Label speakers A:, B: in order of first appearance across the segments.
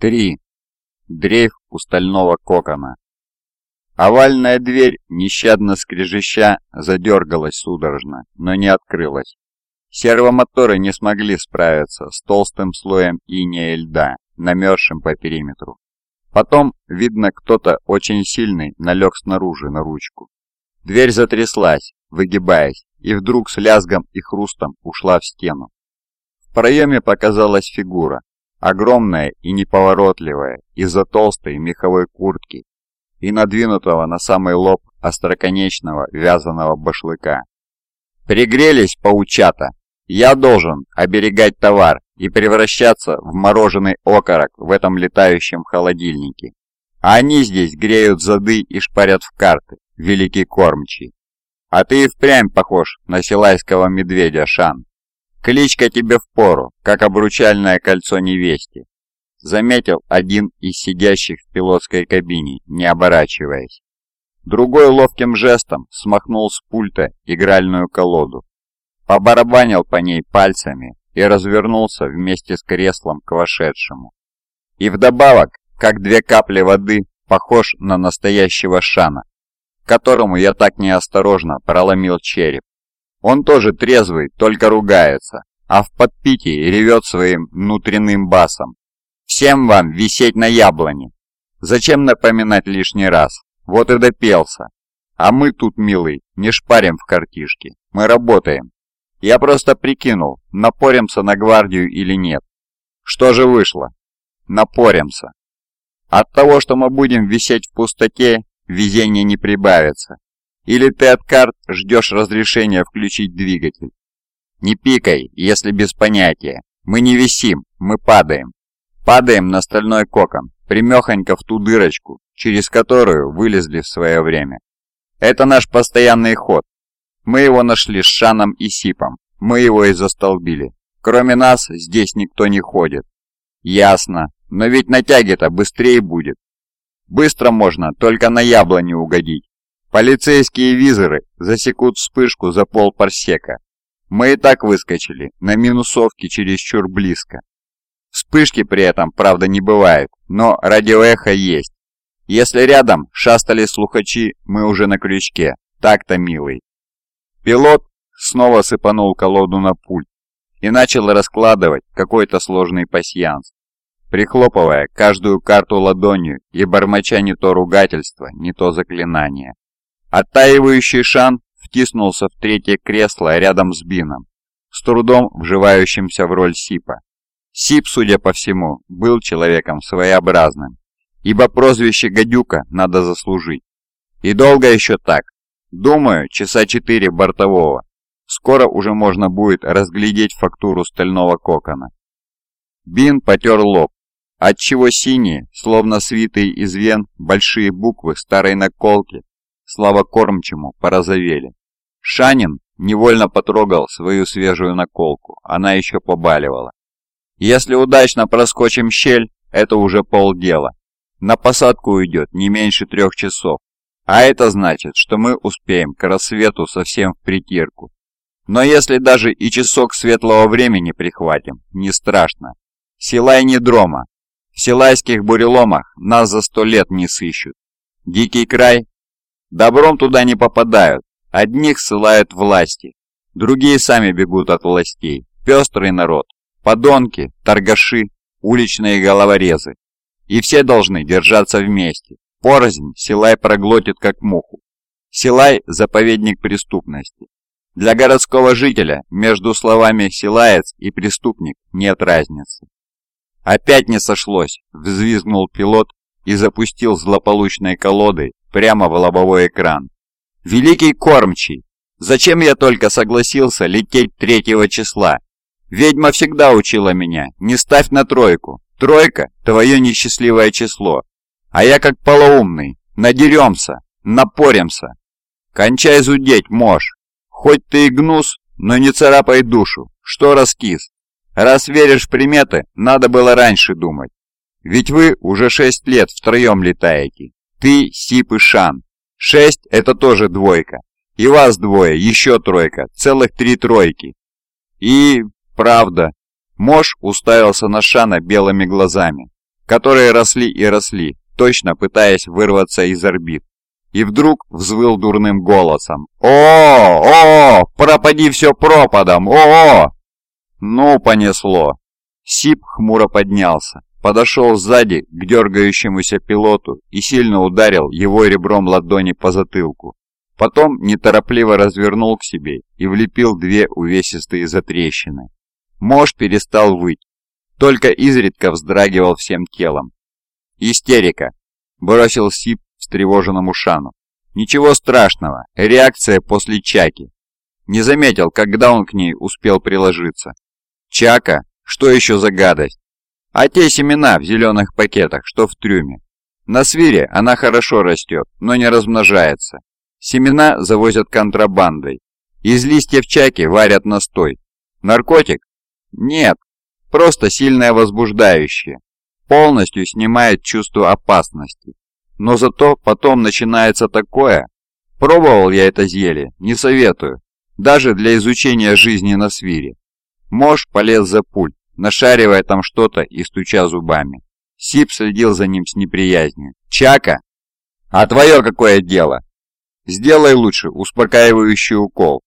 A: Три. Дрейф у стального кокона. Овальная дверь, нещадно скрежеща, задергалась судорожно, но не открылась. Сервомоторы не смогли справиться с толстым слоем инея льда, намерзшим по периметру. Потом, видно, кто-то очень сильный налег снаружи на ручку. Дверь затряслась, выгибаясь, и вдруг с лязгом и хрустом ушла в стену. В проеме показалась фигура, огромная и неповоротливая из-за толстой меховой куртки и надвинутого на самый лоб остроконечного вязаного башлыка. «Пригрелись, паучата! Я должен оберегать товар и превращаться в мороженый окорок в этом летающем холодильнике. А они здесь греют зады и шпарят в карты, великий кормчий. А ты и впрямь похож на силайского медведя, Шан. Кличка тебе впору, как обручальное кольцо невесте. Заметил один из сидящих в пилотской кабине, не оборачиваясь. Другой ловким жестом смахнул с пульта игральную колоду. Побарабанил по ней пальцами и развернулся вместе с креслом к вошедшему. И вдобавок, как две капли воды, похож на настоящего Шана, которому я так неосторожно проломил череп. Он тоже трезвый, только ругается, а в подпитии ревет своим внутренним басом. «Всем вам висеть на яблоне!» Зачем напоминать лишний раз? Вот и допелся. А мы тут, милый, не шпарим в картишке. Мы работаем. Я просто прикинул, напоримся на гвардию или нет. Что же вышло? Напоримся. От того, что мы будем висеть в пустоте, везение не прибавится. Или ты от карт ждешь разрешения включить двигатель? Не пикай, если без понятия. Мы не висим, мы падаем. Падаем на стальной кокон, примехонько в ту дырочку, через которую вылезли в свое время. Это наш постоянный ход. Мы его нашли с Шаном и Сипом. Мы его и застолбили. Кроме нас здесь никто не ходит. Ясно. Но ведь на тяге-то быстрее будет. Быстро можно, только на яблоне угодить. Полицейские визоры засекут вспышку за полпарсека. Мы и так выскочили, на минусовке чересчур близко. Вспышки при этом, правда, не бывает, но радиоэхо есть. Если рядом шастали слухачи, мы уже на крючке. Так-то, милый. Пилот снова сыпанул колоду на пульт и начал раскладывать какой-то сложный пасьянс, прихлопывая каждую карту ладонью и бормоча не то ругательство, не то заклинание. Оттаивающий Шан втиснулся в третье кресло рядом с Бином, с трудом вживающимся в роль Сипа. Сип, судя по всему, был человеком своеобразным, ибо прозвище «гадюка» надо заслужить. И долго еще так? Думаю, часа четыре бортового. Скоро уже можно будет разглядеть фактуру стального кокона. Бин потер лоб, отчего синие, словно свитые из вен, большие буквы старой наколки слава кормчему, порозовели. Шанин невольно потрогал свою свежую наколку, она еще побаливала. Если удачно проскочим щель, это уже полдела. На посадку уйдет не меньше трех часов, а это значит, что мы успеем к рассвету совсем в притирку. Но если даже и часок светлого времени прихватим, не страшно. Силай не дрома. В силайских буреломах нас за сто лет не сыщут. Дикий край Добром туда не попадают, одних ссылают власти, другие сами бегут от властей. Пестрый народ, подонки, торгаши, уличные головорезы. И все должны держаться вместе. Порознь Силай проглотит как муху. Силай – заповедник преступности. Для городского жителя между словами «силаец» и «преступник» нет разницы. «Опять не сошлось!» – взвизгнул пилот и запустил злополучной колодой прямо в лобовой экран. «Великий кормчий! Зачем я только согласился лететь третьего числа? Ведьма всегда учила меня, не ставь на тройку. Тройка – твое несчастливое число. А я как полоумный, надеремся, напоримся. Кончай зудеть, мож. Хоть ты и гнус, но не царапай душу. Что раскис? Раз веришь в приметы, надо было раньше думать. Ведь вы уже шесть лет втроем летаете. Ты, Сип и Шан. Шесть – это тоже двойка. И вас двое, еще тройка, целых три тройки. И... правда. Мош уставился на Шана белыми глазами. которые росли и росли, точно пытаясь вырваться из орбит. И вдруг взвыл дурным голосом. «О, о, пропади все пропадом, о!» Ну, понесло. Сип хмуро поднялся, подошел сзади к дергающемуся пилоту и сильно ударил его ребром ладони по затылку. Потом неторопливо развернул к себе и влепил две увесистые затрещины. Мож перестал выть, только изредка вздрагивал всем телом. «Истерика!» – бросил Сип встревоженному Шану. «Ничего страшного, реакция после Чаки». Не заметил, когда он к ней успел приложиться. «Чака? Что еще за гадость?» «А те семена в зеленых пакетах, что в трюме. На свире она хорошо растет, но не размножается. Семена завозят контрабандой. Из листьев чаки варят настой. Наркотик? Нет, просто сильное возбуждающее. Полностью снимает чувство опасности. Но зато потом начинается такое. Пробовал я это зелье, не советую. Даже для изучения жизни на свире. Мож полез за пульт, нашаривая там что-то и стуча зубами. Сип следил за ним с неприязнью. «Чака? А твое какое дело?» «Сделай лучше успокаивающий укол».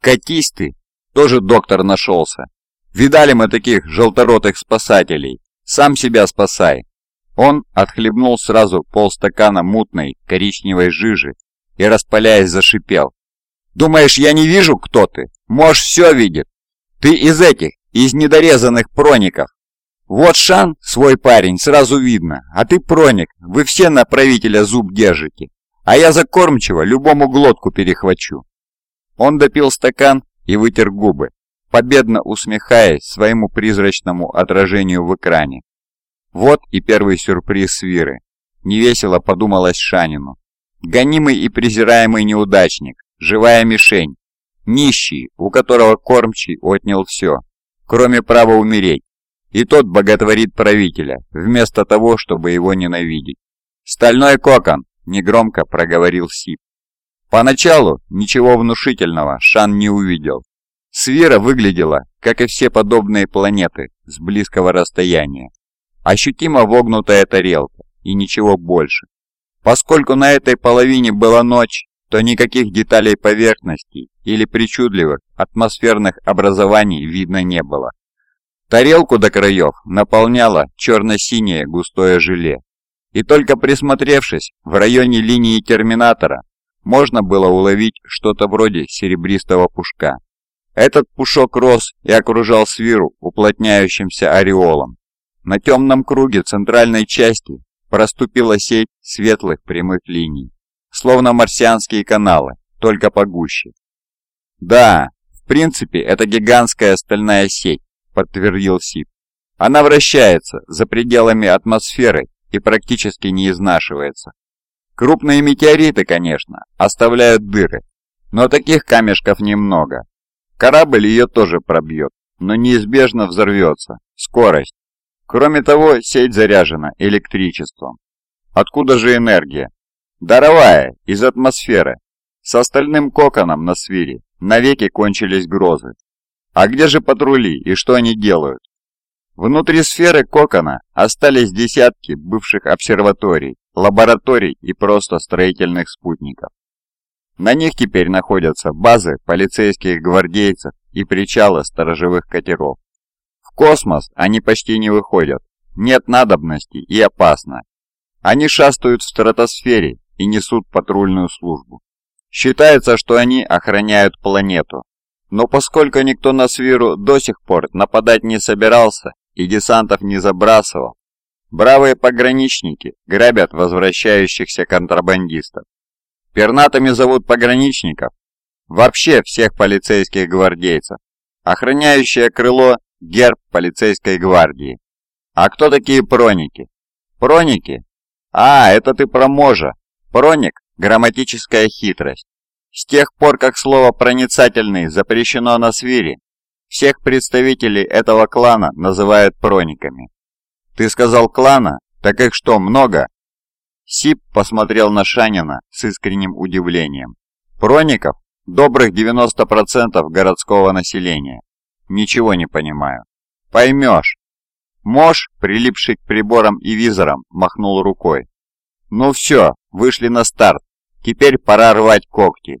A: «Катись ты!» Тоже доктор нашелся. Видали мы таких желторотых спасателей. Сам себя спасай. Он отхлебнул сразу полстакана мутной коричневой жижи и, распаляясь, зашипел. «Думаешь, я не вижу, кто ты? Можешь все видит. Ты из этих, из недорезанных проников. Вот Шан, свой парень, сразу видно, а ты проник, вы все на правителя зуб держите, а я закормчиво любому глотку перехвачу». Он допил стакан и вытер губы, победно усмехаясь своему призрачному отражению в экране. Вот и первый сюрприз Свиры. Невесело подумалось Шанину. Гонимый и презираемый неудачник, живая мишень, нищий, у которого кормчий отнял все, кроме права умереть, и тот боготворит правителя, вместо того, чтобы его ненавидеть. «Стальной кокон!» – негромко проговорил Сип. Поначалу ничего внушительного Шан не увидел. Свира выглядела, как и все подобные планеты, с близкого расстояния. Ощутимо вогнутая тарелка и ничего больше. Поскольку на этой половине была ночь, то никаких деталей поверхности или причудливых атмосферных образований видно не было. Тарелку до краев наполняло черно-синее густое желе. И только присмотревшись в районе линии терминатора, можно было уловить что-то вроде серебристого пушка. Этот пушок рос и окружал свиру уплотняющимся ореолом. На темном круге центральной части проступила сеть светлых прямых линий словно марсианские каналы, только погуще. «Да, в принципе, это гигантская стальная сеть», — подтвердил Сип. «Она вращается за пределами атмосферы и практически не изнашивается. Крупные метеориты, конечно, оставляют дыры, но таких камешков немного. Корабль ее тоже пробьет, но неизбежно взорвется. Скорость. Кроме того, сеть заряжена электричеством. Откуда же энергия? Даровая, из атмосферы. С остальным коконом на свире навеки кончились грозы. А где же патрули и что они делают? Внутри сферы кокона остались десятки бывших обсерваторий, лабораторий и просто строительных спутников. На них теперь находятся базы полицейских гвардейцев и причалы сторожевых катеров. В космос они почти не выходят, нет надобности и опасно. Они шастают в стратосфере и несут патрульную службу. Считается, что они охраняют планету. Но поскольку никто на Свиру до сих пор нападать не собирался и десантов не забрасывал, бравые пограничники грабят возвращающихся контрабандистов. Пернатами зовут пограничников, вообще всех полицейских гвардейцев. Охраняющее крыло – герб полицейской гвардии. А кто такие проники? Проники? А, это ты про Можа, Проник – грамматическая хитрость. С тех пор, как слово «проницательный» запрещено на свире, всех представителей этого клана называют прониками. Ты сказал клана? Так их что, много? Сип посмотрел на Шанина с искренним удивлением. Проников? Добрых 90% городского населения. Ничего не понимаю. Поймешь. Мош, прилипший к приборам и визорам, махнул рукой. «Ну все, вышли на старт. Теперь пора рвать когти».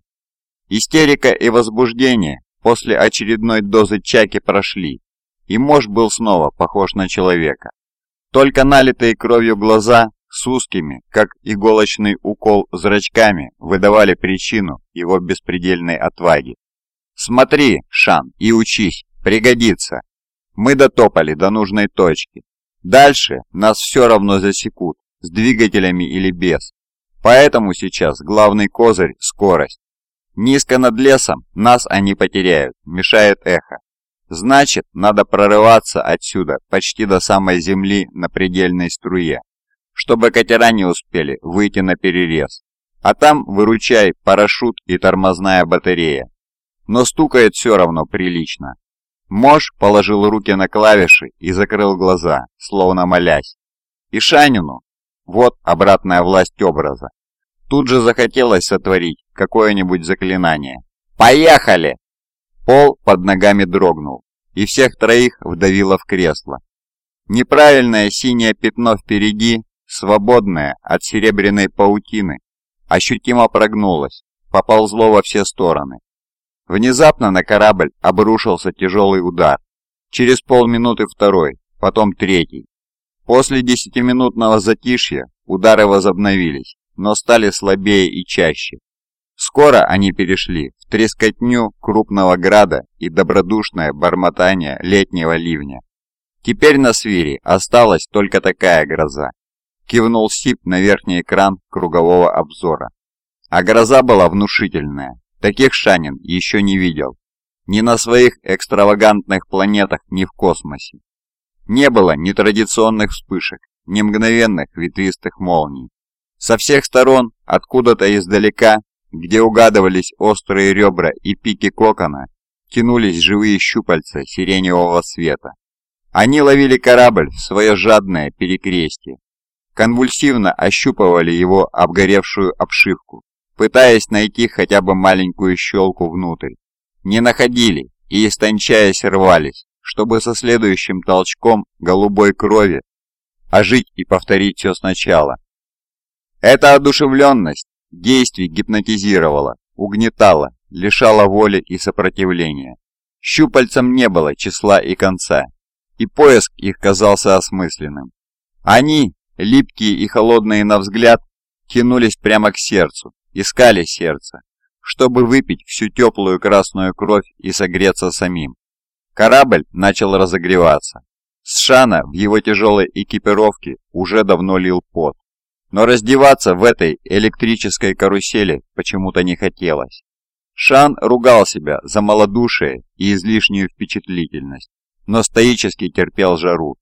A: Истерика и возбуждение после очередной дозы чаки прошли, и Мош был снова похож на человека. Только налитые кровью глаза с узкими, как иголочный укол зрачками, выдавали причину его беспредельной отваги. «Смотри, Шан, и учись, пригодится. Мы дотопали до нужной точки. Дальше нас все равно засекут, с двигателями или без. Поэтому сейчас главный козырь – скорость. Низко над лесом нас они потеряют, мешает эхо. Значит, надо прорываться отсюда почти до самой земли на предельной струе, чтобы катера не успели выйти на перерез. А там выручай парашют и тормозная батарея. Но стукает все равно прилично. Мош положил руки на клавиши и закрыл глаза, словно молясь. И Шанину, вот обратная власть образа, тут же захотелось сотворить какое-нибудь заклинание. «Поехали!» Пол под ногами дрогнул, и всех троих вдавило в кресло. Неправильное синее пятно впереди, свободное от серебряной паутины, ощутимо прогнулось, поползло во все стороны. Внезапно на корабль обрушился тяжелый удар. Через полминуты второй, потом третий. После десятиминутного затишья удары возобновились, но стали слабее и чаще. Скоро они перешли в трескотню крупного града и добродушное бормотание летнего ливня. Теперь на свире осталась только такая гроза. Кивнул Сип на верхний экран кругового обзора. А гроза была внушительная, Таких Шанин еще не видел. Ни на своих экстравагантных планетах, ни в космосе. Не было ни традиционных вспышек, ни мгновенных ветвистых молний. Со всех сторон, откуда-то издалека, где угадывались острые ребра и пики кокона, тянулись живые щупальца сиреневого света. Они ловили корабль в свое жадное перекрестие, конвульсивно ощупывали его обгоревшую обшивку, пытаясь найти хотя бы маленькую щелку внутрь. Не находили и, истончаясь, рвались, чтобы со следующим толчком голубой крови ожить и повторить все сначала. Эта одушевленность действий гипнотизировала, угнетала, лишала воли и сопротивления. Щупальцам не было числа и конца, и поиск их казался осмысленным. Они, липкие и холодные на взгляд, тянулись прямо к сердцу, искали сердце, чтобы выпить всю теплую красную кровь и согреться самим. Корабль начал разогреваться. С Шана в его тяжелой экипировке уже давно лил пот. Но раздеваться в этой электрической карусели почему-то не хотелось. Шан ругал себя за малодушие и излишнюю впечатлительность, но стоически терпел жару.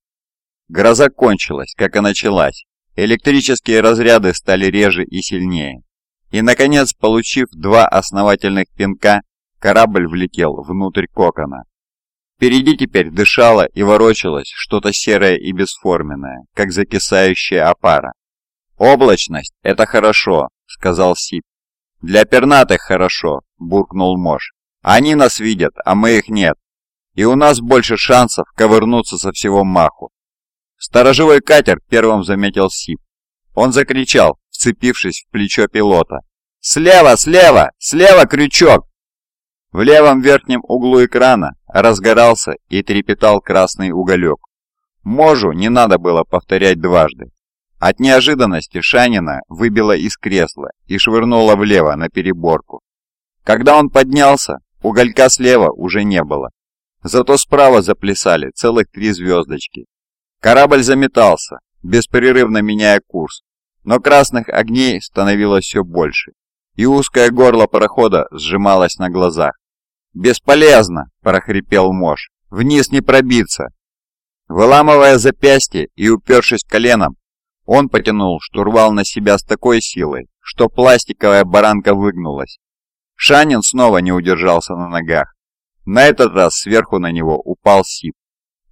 A: Гроза кончилась, как и началась. Электрические разряды стали реже и сильнее. И, наконец, получив два основательных пинка, корабль влетел внутрь кокона. Впереди теперь дышало и ворочалось что-то серое и бесформенное, как закисающая опара. «Облачность – это хорошо», – сказал Сип. «Для пернатых хорошо», – буркнул Мош. «Они нас видят, а мы их нет. И у нас больше шансов ковырнуться со всего маху». Сторожевой катер первым заметил Сип. Он закричал, вцепившись в плечо пилота. «Слева, слева! Слева крючок!» В левом верхнем углу экрана разгорался и трепетал красный уголек. Можу не надо было повторять дважды. От неожиданности Шанина выбило из кресла и швырнуло влево на переборку. Когда он поднялся, уголька слева уже не было. Зато справа заплясали целых три звездочки. Корабль заметался, беспрерывно меняя курс, но красных огней становилось все больше, и узкое горло парохода сжималось на глазах. «Бесполезно!» – прохрипел Мош. «Вниз не пробиться!» Выламывая запястье и упершись коленом, он потянул штурвал на себя с такой силой, что пластиковая баранка выгнулась. Шанин снова не удержался на ногах. На этот раз сверху на него упал Сип.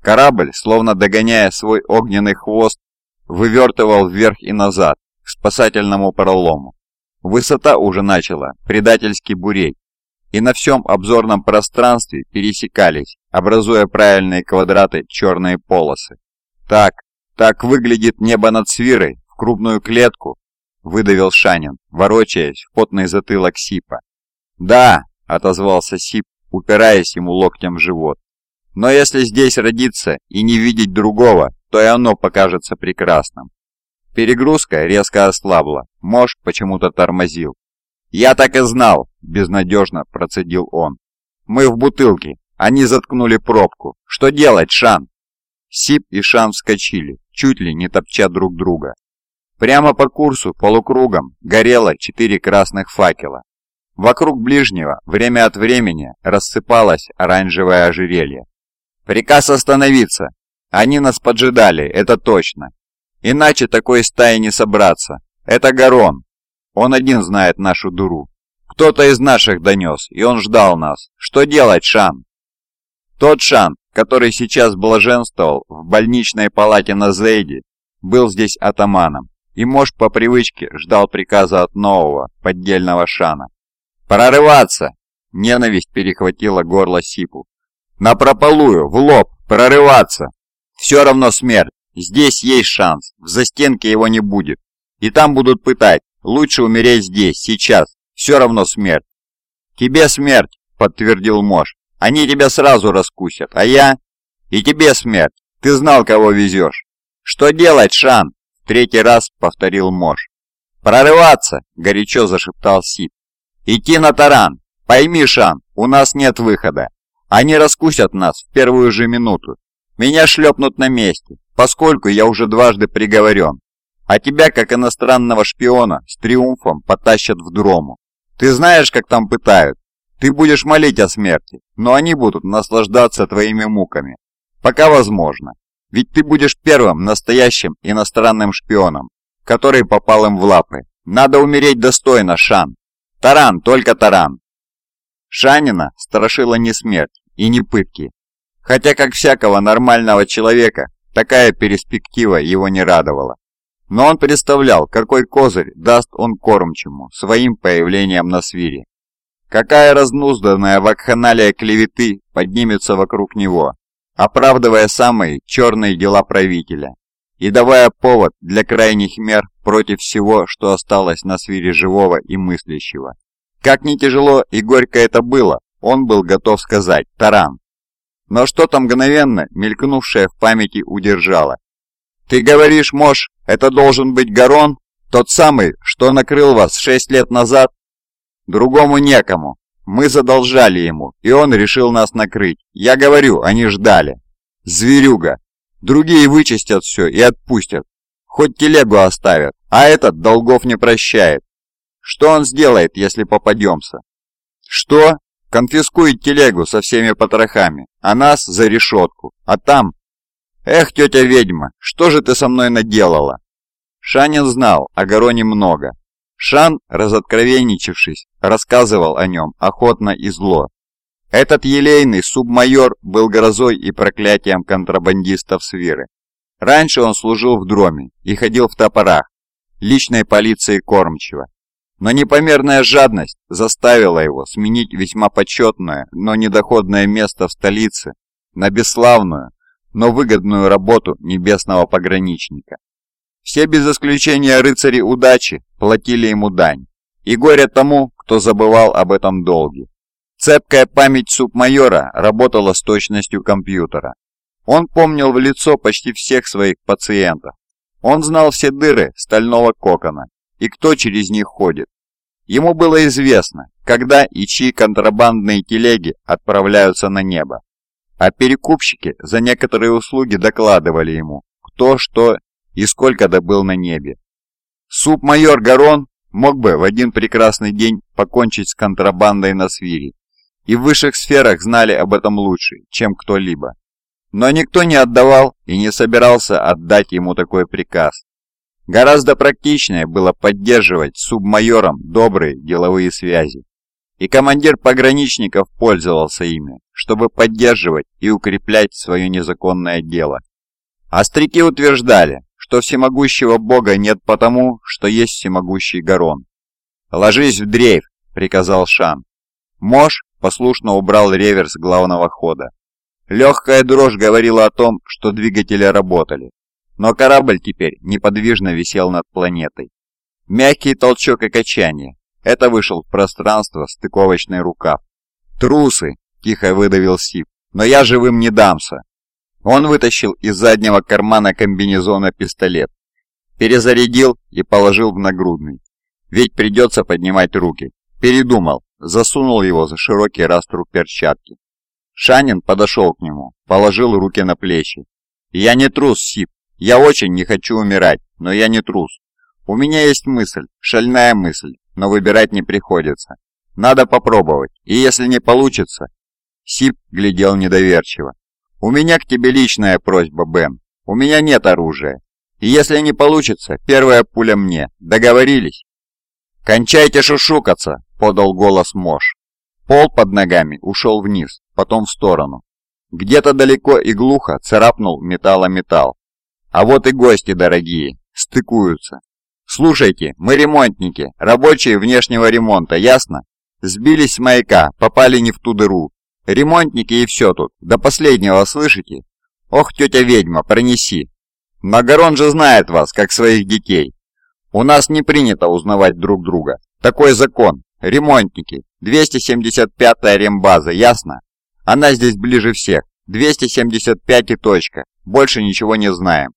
A: Корабль, словно догоняя свой огненный хвост, вывертывал вверх и назад, к спасательному пролому. Высота уже начала предательски буреть, и на всем обзорном пространстве пересекались, образуя правильные квадраты черные полосы. Так, так выглядит небо над свирой, в крупную клетку, выдавил Шанин, ворочаясь в потный затылок Сипа. Да, отозвался Сип, упираясь ему локтем в живот. Но если здесь родиться и не видеть другого, то и оно покажется прекрасным. Перегрузка резко ослабла, Мож почему-то тормозил. «Я так и знал!» – безнадежно процедил он. «Мы в бутылке, они заткнули пробку. Что делать, Шан?» Сип и Шан вскочили, чуть ли не топча друг друга. Прямо по курсу, полукругом, горело четыре красных факела. Вокруг ближнего время от времени рассыпалось оранжевое ожерелье. «Приказ остановиться! Они нас поджидали, это точно! Иначе такой стаи не собраться! Это Гарон! Он один знает нашу дуру! Кто-то из наших донес, и он ждал нас! Что делать, Шан?» Тот Шан, который сейчас блаженствовал в больничной палате на Зейде, был здесь атаманом, и Мош по привычке ждал приказа от нового, поддельного Шана. «Прорываться!» Ненависть перехватила горло Сипу. «Напропалую, в лоб, прорываться! Все равно смерть, здесь есть шанс, в застенке его не будет. И там будут пытать, лучше умереть здесь, сейчас, все равно смерть». «Тебе смерть», подтвердил Мош. «Они тебя сразу раскусят, а я...» «И тебе смерть, ты знал, кого везешь». «Что делать, Шан?» Третий раз повторил Мош. «Прорываться!» – горячо зашептал Сип. «Идти на таран! Пойми, Шан, у нас нет выхода. Они раскусят нас в первую же минуту. Меня шлепнут на месте, поскольку я уже дважды приговорен. А тебя, как иностранного шпиона, с триумфом потащат в дрому. Ты знаешь, как там пытают? Ты будешь молить о смерти, но они будут наслаждаться твоими муками. Пока возможно. Ведь ты будешь первым настоящим иностранным шпионом, который попал им в лапы. Надо умереть достойно, Шан. Таран, только таран. Шанина страшила не смерть и не пытки. Хотя, как всякого нормального человека, такая перспектива его не радовала. Но он представлял, какой козырь даст он кормчему своим появлением на свире. Какая разнузданная вакханалия клеветы поднимется вокруг него, оправдывая самые черные дела правителя и давая повод для крайних мер против всего, что осталось на свире живого и мыслящего. Как ни тяжело и горько это было, он был готов сказать «Таран». Но что-то мгновенно, мелькнувшее в памяти, удержало. «Ты говоришь, Мош, это должен быть Гарон, тот самый, что накрыл вас шесть лет назад?» «Другому некому. Мы задолжали ему, и он решил нас накрыть. Я говорю, они ждали. Зверюга. Другие вычистят все и отпустят. Хоть телегу оставят, а этот долгов не прощает. Что он сделает, если попадемся? Что? Конфискует телегу со всеми потрохами, а нас за решетку. А там... Эх, тетя ведьма, что же ты со мной наделала? Шанин знал о Гороне много, Шан, разоткровенничавшись, рассказывал о нем охотно и зло. Этот елейный субмайор был грозой и проклятием контрабандистов Свиры. Раньше он служил в дроме и ходил в топорах, личной полиции кормчего. Но непомерная жадность заставила его сменить весьма почетное, но недоходное место в столице на бесславную, но выгодную работу небесного пограничника. Все без исключения рыцари удачи платили ему дань, и горе тому, кто забывал об этом долге. Цепкая память субмайора работала с точностью компьютера. Он помнил в лицо почти всех своих пациентов. Он знал все дыры стального кокона и кто через них ходит. Ему было известно, когда и чьи контрабандные телеги отправляются на небо. А перекупщики за некоторые услуги докладывали ему, кто что и сколько добыл на небе. Суб-майор Гарон мог бы в один прекрасный день покончить с контрабандой на свире, и в высших сферах знали об этом лучше, чем кто-либо. Но никто не отдавал и не собирался отдать ему такой приказ. Гораздо практичнее было поддерживать с субмайором добрые деловые связи. И командир пограничников пользовался ими, чтобы поддерживать и укреплять свое незаконное дело. Остряки утверждали, что всемогущего бога нет потому, что есть всемогущий Гарон. «Ложись в дрейф», — приказал Шан. Мош послушно убрал реверс главного хода. Легкая дрожь говорила о том, что двигатели работали. но корабль теперь неподвижно висел над планетой. Мягкий толчок и качание. Это вышел в пространство стыковочный рукав. «Трусы!» – тихо выдавил Сип. «Но я живым не дамся!» Он вытащил из заднего кармана комбинезона пистолет, перезарядил и положил в нагрудный. Ведь придется поднимать руки. Передумал, засунул его за широкий раструб перчатки. Шанин подошел к нему, положил руки на плечи. «Я не трус, Сип. Я очень не хочу умирать, но я не трус. У меня есть мысль, шальная мысль, но выбирать не приходится. Надо попробовать, и если не получится...» Сип глядел недоверчиво. «У меня к тебе личная просьба, Бен. У меня нет оружия. И если не получится, первая пуля мне. Договорились?» «Кончайте шушукаться!» — подал голос Мош. Пол под ногами ушел вниз, потом в сторону. Где-то далеко и глухо царапнул металлометалл. А вот и гости дорогие, стыкуются. Слушайте, мы ремонтники, рабочие внешнего ремонта, ясно? Сбились с маяка, попали не в ту дыру. Ремонтники и все тут, до последнего слышите? Ох, тетя ведьма, пронеси. Магарон же знает вас, как своих детей. У нас не принято узнавать друг друга. Такой закон. Ремонтники. 275-я рембаза, ясно? Она здесь ближе всех. 275 и точка. Больше ничего не знаем.